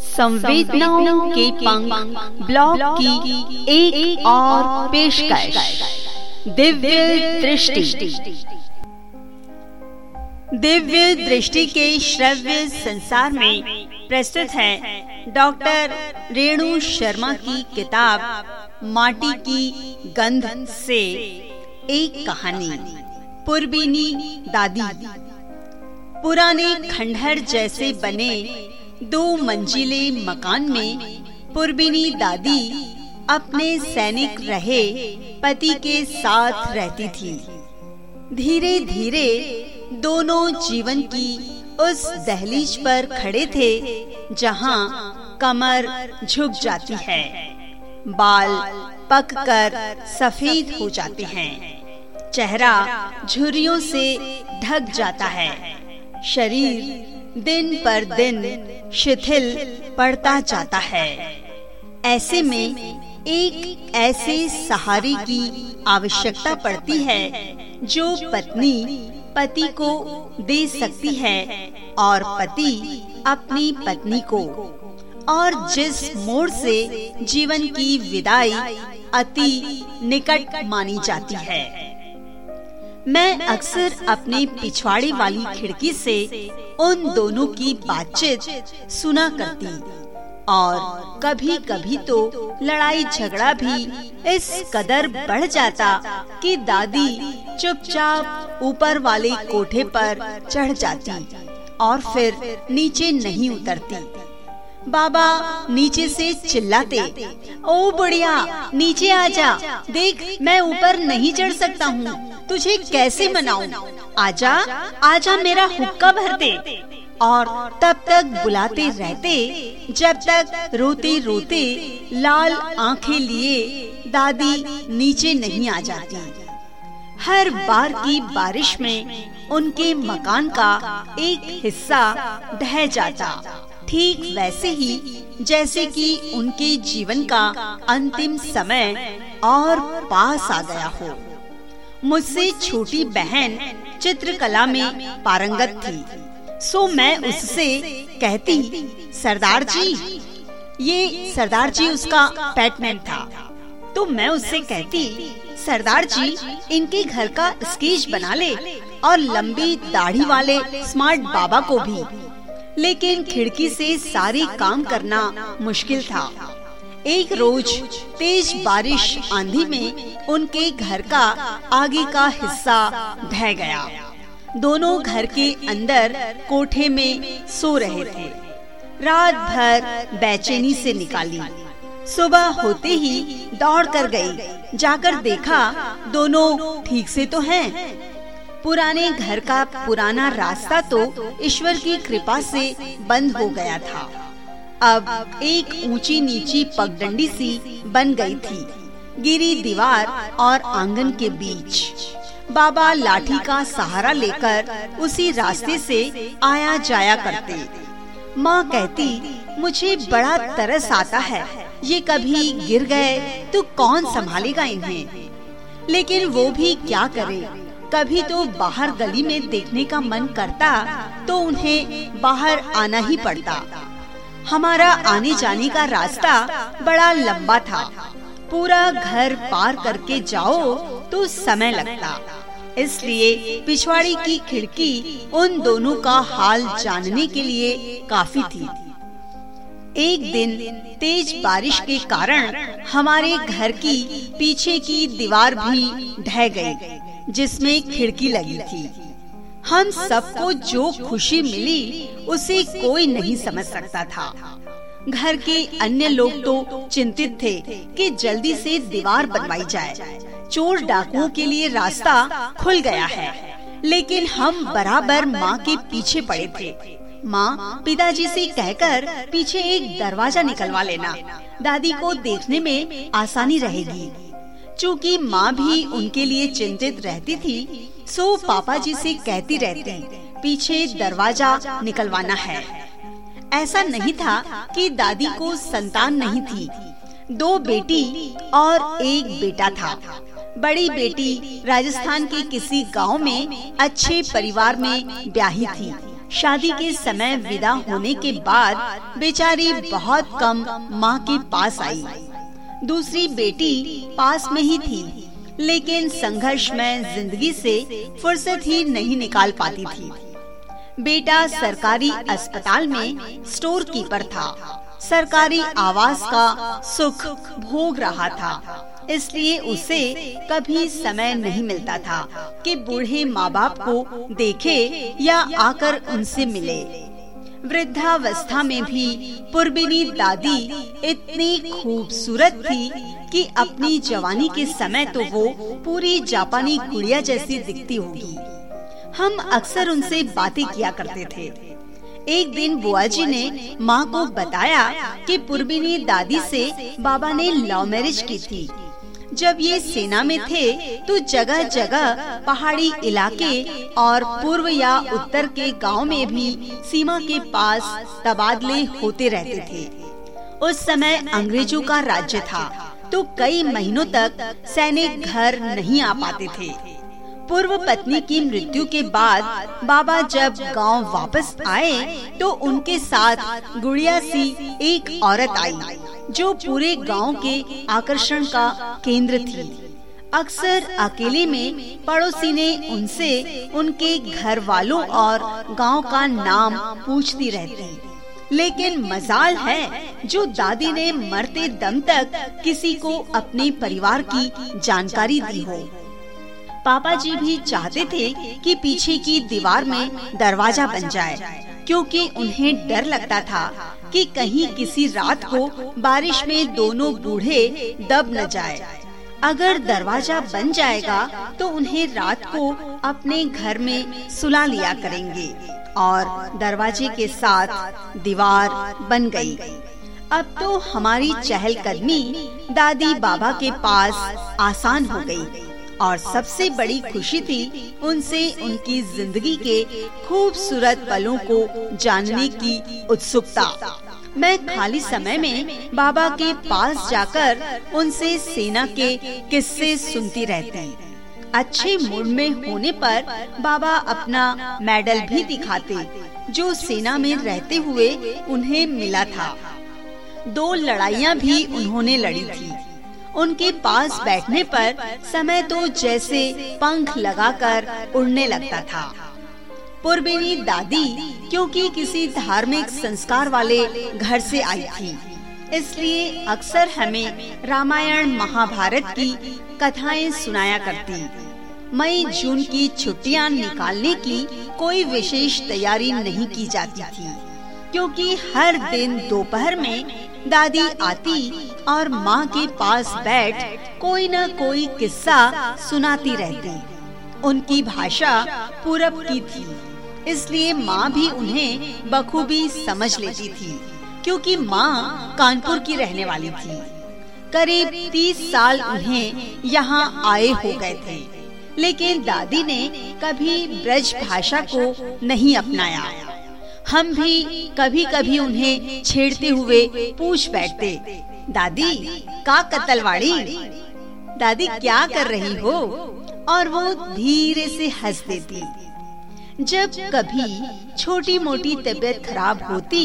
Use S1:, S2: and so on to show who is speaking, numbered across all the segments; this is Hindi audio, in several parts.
S1: संवेदनाओं के पंख ब्लॉग की एक, एक और पेशकश। दिव्य दृष्टि। दिव्य दृष्टि के श्रव्य संसार में प्रस्तुत है डॉक्टर रेणु शर्मा की किताब माटी की गंध से एक कहानी। पूर्बिनी दादी। पुराने खंडहर जैसे बने दो मंजिले मकान में पूर्बिनी दादी अपने सैनिक रहे, पति के साथ रहती थी। धीरे धीरे दोनों जीवन की उस दहलीज पर खड़े थे, जहाँ कमर झुक जाती है, बाल पककर सफ़ेद हो जाते हैं, चेहरा झुर्रियों से ढक जाता है, शरीर दिन पर दिन शिथिल पड़ता जाता है। ऐसे में एक ऐसे सहारे की आवश्यकता पड़ती है, जो पत्नी पति को दे सकती है और पति अपनी पत्नी को। और जिस मोड़ से जीवन की विदाई अति निकट मानी जाती है। मैं अक्सर अपने पिछवाड़े वाली खिड़की से उन दोनों की बातचीत सुना करती। और कभी कभी तो लड़ाई झगड़ा भी इस कदर बढ़ जाता कि दादी चुपचाप ऊपर वाले कोठे पर चढ़ जाती और फिर नीचे नहीं उतरती। बाबा नीचे से चिल्लाते, ओ बुढ़िया, नीचे आजा देख, मैं ऊपर नहीं चढ़ सकता हूँ। तुझे कैसे मनाऊं? आजा आजा मेरा हुक्का भर दे। और तब तक बुलाते रहते, जब तक रोते रोते लाल आँखें लिए दादी नीचे नहीं आ जाती। हर बार की बारिश में उनके मकान का एक हिस्सा ढह जाता। ठीक वैसे ही, जैसे कि उनके जीवन का अंतिम समय और पास आ गया हो। मुझसे छोटी बहन चित्रकला में पारंगत थी। सो मैं उससे कहती सरदार जी ये सरदार जी उसका पैटमैन था। तो मैं उससे कहती सरदार जी इनके घर का स्केच बना ले और लंबी दाढ़ी वाले स्मार्ट बाबा को भी। लेकिन खिड़की से सारी काम करना मुश्किल था। एक रोज तेज बारिश आंधी में उनके घर का आगे का हिस्सा ढह गया। दोनों घर के अंदर कोठे में सो रहे थे। रात भर बेचैनी से निकाली। सुबह होते ही दौड़ कर गई। जाकर देखा, दोनों ठीक से तो हैं। पुराने घर का पुराना रास्ता तो ईश्वर की कृपा से बंद हो गया था। अब एक ऊँची नीची पगडंडी सी बन गई थी। गिरी दीवार और आँगन के बीच। बाबा लाठी का सहारा लेकर उसी रास्ते से आया जाया करते। माँ कहती, मुझे बड़ा तरस आता है। ये कभी गिर गए तो कौन संभालेगा इन्हें? लेकिन वो भी क्या करे? कभी तो बाहर गली में देखने का मन करता तो उन्हें बाहर आना ही पड़ता। हमारा आने जाने का रास्ता बड़ा लंबा था। पूरा घर पार करके जाओ तो समय लगता। इसलिए पिछवाड़ी की खिड़की उन दोनों का हाल जानने के लिए काफ़ी थी। एक दिन तेज बारिश के कारण हमारे घर की पीछे की दीवार भी ढह गई, जिसमें खिड़की लगी थी। हम सबको जो खुशी मिली, उसे कोई नहीं समझ सकता था। घर के अन्य लोग तो चिंतित थे कि जल्दी से दीवार बनवाई जाए। चोर डाकुओं के लिए रास्ता खुल गया है, लेकिन हम बराबर माँ के पीछे पड़े थे। माँ पिताजी से कहकर पीछे एक दरवाज़ा निकलवा लेना, दादी को देखने में आसानी रहेगी। चूँकि माँ भी उनके लिए चिंतित रहती थी सो पापा जी से कहती रहती पीछे दरवाज़ा निकलवाना है। ऐसा नहीं था कि दादी को संतान नहीं थी। दो बेटी और एक बेटा था। बड़ी बेटी राजस्थान के किसी गाँव में अच्छे परिवार में ब्याही थी। शादी के समय विदा होने के बाद बेचारी बहुत कम माँ के पास आई। दूसरी बेटी पास में ही थी। लेकिन संघर्ष में ज़िंदगी से फुर्सत ही नहीं निकाल पाती थी। बेटा सरकारी अस्पताल में स्टोर कीपर था। सरकारी आवास का सुख भोग रहा था। इसलिए उसे कभी समय नहीं मिलता था कि बूढ़े माँ बाप को देखे या आकर उनसे मिले। वृद्धावस्था में भी पूर्बिनी दादी इतनी खूबसूरत थी कि अपनी जवानी के समय तो वो पूरी जापानी गुड़िया जैसी दिखती होगी। हम अक्सर उनसे बातें किया करते थे। एक दिन बुआ जी ने माँ को बताया कि पूर्बिनी दादी से बाबा ने लव मैरिज की थी। जब ये सेना में थे तो जगह जगह पहाड़ी इलाके और पूर्व या उत्तर के गाँव में भी सीमा के पास तबादले होते रहते थे। उस समय अंग्रेज़ों का राज्य था तो कई महीनों तक सैनिक घर नहीं आ पाते थे। पूर्व पत्नी की मृत्यु के बाद बाबा जब गाँव वापस आए तो उनके साथ गुड़िया सी एक औरत आई, जो पूरे गाँव के आकर्षण का केंद्र थी। अक्सर अकेले में पड़ोसी ने उनसे उनके घर वालों और गाँव का नाम पूछती रहती। लेकिन मजाल है, जो दादी ने मरते दम तक किसी को अपने परिवार की जानकारी दी हो। पापा जी भी चाहते थे कि पीछे की दीवार में दरवाज़ा बन जाए, क्योंकि उन्हें डर लगता था कि कहीं किसी रात को बारिश में दोनों बूढ़े दब न जाए अगर दरवाज़ा बन जाएगा तो उन्हें रात को अपने घर में सुला लिया करेंगे और दरवाजे के साथ दीवार बन गई। अब तो हमारी चहलकदमी दादी बाबा के पास आसान हो गई। और सबसे बड़ी खुशी थी उनसे उनकी ज़िंदगी के खूबसूरत पलों को जानने की उत्सुकता। मैं खाली समय में बाबा के पास जाकर उनसे सेना के किस्से सुनती रहती अच्छे मूड में होने पर बाबा अपना मेडल भी दिखाते, जो सेना में रहते हुए उन्हें मिला था। दो लड़ाइयाँ भी उन्होंने लड़ी थी। उनके पास बैठने पर समय तो जैसे पंख लगाकर उड़ने लगता था। पूर्वेनी दादी, क्योंकि किसी धार्मिक संस्कार वाले घर से आई थी, इसलिए अक्सर हमें रामायण महाभारत की कथाएँ सुनाया करती। मई, जून की छुट्टियाँ निकालने की कोई विशेष तैयारी नहीं की जाती थी, क्योंकि हर दिन दोपहर में दादी आती और माँ के पास बैठ कोई न कोई किस्सा सुनाती रहती। उनकी भाषा पूरब की थी, इसलिए माँ भी उन्हें बखूबी समझ लेती थी, क्योंकि माँ कानपुर की रहने वाली थी। करीब तीस साल उन्हें यहाँ आए हो गए थे, लेकिन दादी ने कभी ब्रज भाषा को नहीं अपनाया। हम भी कभी कभी उन्हें छेड़ते हुए पूछ बैठते। दादी, का कतलवाड़ी? दादी, क्या कर रही हो? और वो धीरे से हंस देती। जब कभी छोटी मोटी तबीयत खराब होती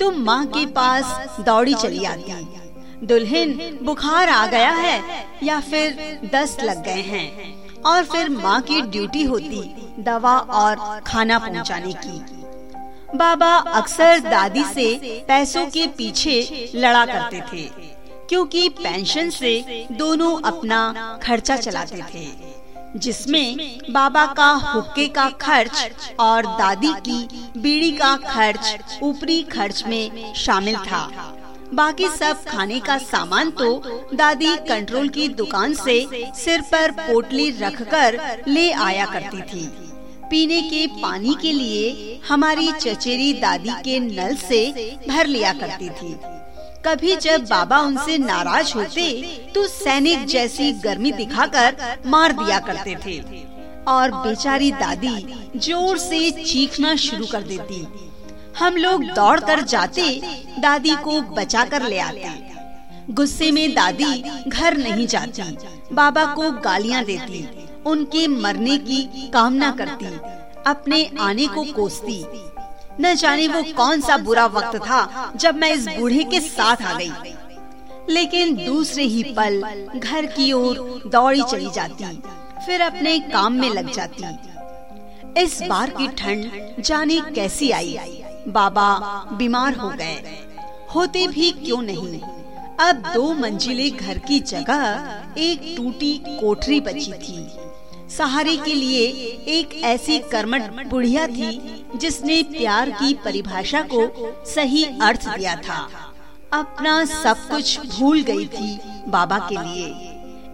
S1: तो माँ के पास दौड़ी चली आती। दुल्हन, बुखार आ गया है, या फिर दस्त लग गए हैं। और फिर माँ की ड्यूटी होती, दवा और खाना पहुँचाने की। बाबा अक्सर दादी से पैसों के पीछे लड़ा करते थे, क्योंकि पेंशन से दोनों अपना खर्चा चलाते थे, जिसमें बाबा का हुक्के का खर्च और दादी की बीड़ी का खर्च ऊपरी खर्च में शामिल था। बाकी सब खाने का सामान तो दादी कंट्रोल की दुकान से सिर पर पोटली रखकर ले आया करती थी। पीने के पानी के लिए हमारी चचेरी दादी के नल से भर लिया करती थी। कभी जब बाबा उनसे नाराज़ होते तो सैनिक जैसी गर्मी दिखाकर मार दिया करते थे। और बेचारी दादी ज़ोर से चीखना शुरू कर देती। हम लोग दौड़ कर जाते, दादी को बचा कर ले आते। गुस्से में दादी घर नहीं जाती, बाबा को गालियाँ देती। उनके मरने की कामना करती, अपने आने को कोसती। न जाने वो कौन सा बुरा वक्त था जब मैं इस बूढ़े के साथ आ गई। लेकिन दूसरे ही पल घर की ओर दौड़ी चली जाती, फिर अपने काम में लग जाती। इस बार की ठंड जाने कैसी आई? बाबा बीमार हो गए। होते भी क्यों नहीं? अब दो मंजिले घर की जगह एक टूटी कोठरी बची थी। सहारे के लिए एक ऐसी कर्मठ बुढ़िया थी, जिसने प्यार की परिभाषा को सही अर्थ दिया था। अपना सब कुछ भूल गई थी बाबा के लिए।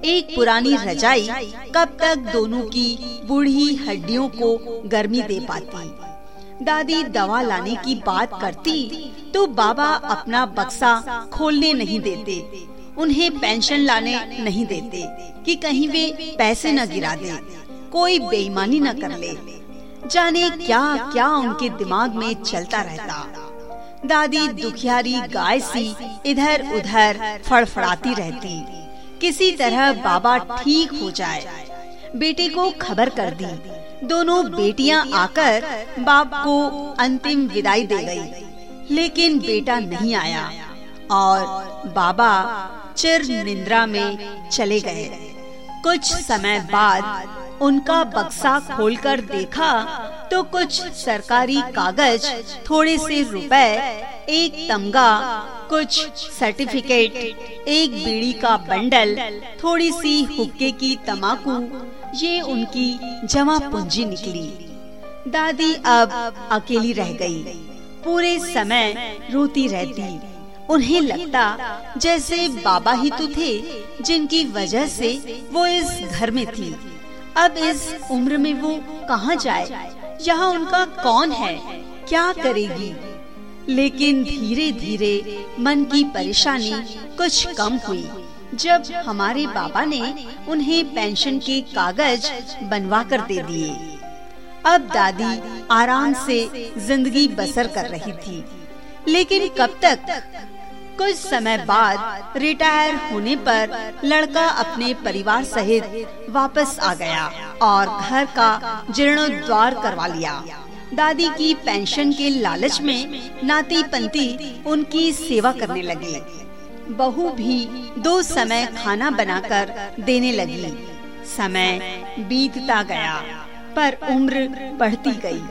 S1: एक पुरानी रजाई कब तक दोनों की बूढ़ी हड्डियों को गर्मी दे पाती। दादी दवा लाने की बात करती तो बाबा अपना बक्सा खोलने नहीं देते। उन्हें पेंशन लाने नहीं देते कि कहीं वे पैसे न गिरा दे, कोई बेईमानी न कर ले। जाने क्या क्या उनके दिमाग में चलता रहता। दादी दुखियारी गाय सी इधर उधर फड़फड़ाती रहती। किसी तरह बाबा ठीक हो जाए। बेटे को खबर कर दी। दोनों बेटियाँ आकर बाप को अंतिम विदाई दे गई। लेकिन बेटा नहीं आया। और बाबा चिर निंद्रा में चले गए। कुछ समय बाद उनका बक्सा खोलकर देखा तो कुछ सरकारी कागज़, थोड़े से रुपए, एक तमगा, कुछ सर्टिफिकेट एक बीड़ी का बंडल, थोड़ी सी हुक्के की तमाकू ये उनकी जमा पूंजी निकली। दादी अब अकेली रह गई। पूरे समय रोती रहती। उन्हें लगता, जैसे बाबा ही तो थे, जिनकी वजह से वो इस घर में थी। अब इस उम्र में वो कहाँ जाए? यहाँ उनका कौन है? क्या करेगी? लेकिन धीरे धीरे मन की परेशानी कुछ कम हुई। जब हमारे बाबा ने उन्हें पेंशन के कागज़ बनवा कर दे दिए। अब दादी आराम से ज़िंदगी बसर कर रही थी। लेकिन कब तक कुछ समय बाद रिटायर होने पर लड़का अपने परिवार सहित वापस आ गया और घर का जीर्णोद्वार करवा लिया। दादी की पेंशन के लालच में नाती पंती उनकी सेवा करने लगे। बहू भी दो समय खाना बनाकर देने लगी। समय बीतता गया, पर उम्र बढ़ती गई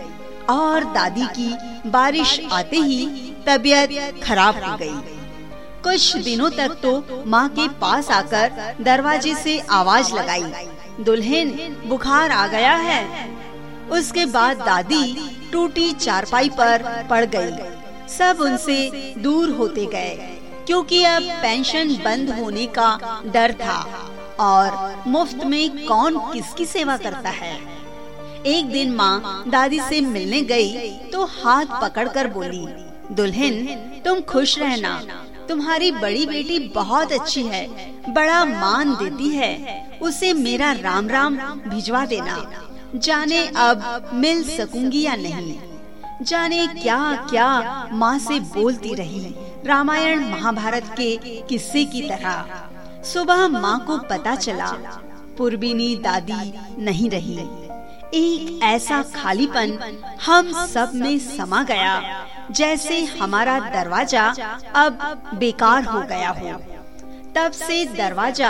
S1: और दादी की बारिश आते ही तबीयत खराब हो गई। कुछ दिनों तक तो माँ के पास आकर दरवाजे से आवाज़ लगाई। दुल्हन, बुखार आ गया है। उसके बाद दादी टूटी चारपाई पर पड़ गई। सब उनसे दूर होते गए, क्योंकि अब पेंशन बंद होने का डर था। और मुफ़्त में कौन किसकी सेवा करता है? एक दिन माँ दादी से मिलने गई तो हाथ पकड़कर बोली, दुल्हन, तुम खुश रहना। तुम्हारी बड़ी बेटी बहुत अच्छी है, बड़ा मान देती है। उसे मेरा राम राम भिजवा देना। जाने अब मिल सकूँगी या नहीं। जाने क्या क्या माँ से बोलती रही, रामायण महाभारत के किस्से की तरह। सुबह माँ को पता चला पूर्विनी दादी नहीं रही। एक ऐसा खालीपन हम सब में समा गया। जैसे हमारा दरवाज़ा अब बेकार हो गया हो, तब से दरवाज़ा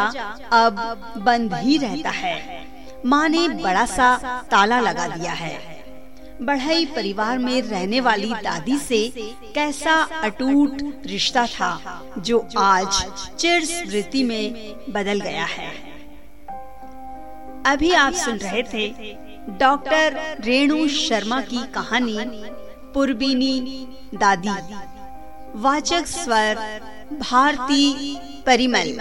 S1: अब बंद ही रहता है। माँ ने बड़ा सा ताला लगा दिया है। बढ़ई परिवार में रहने वाली दादी से कैसा अटूट रिश्ता था, जो आज चिर स्मृति में बदल गया है। अभी आप सुन रहे थे डॉक्टर रेणु शर्मा की कहानी पूर्बिनी दादी। वाचक स्वर भारती परिमल।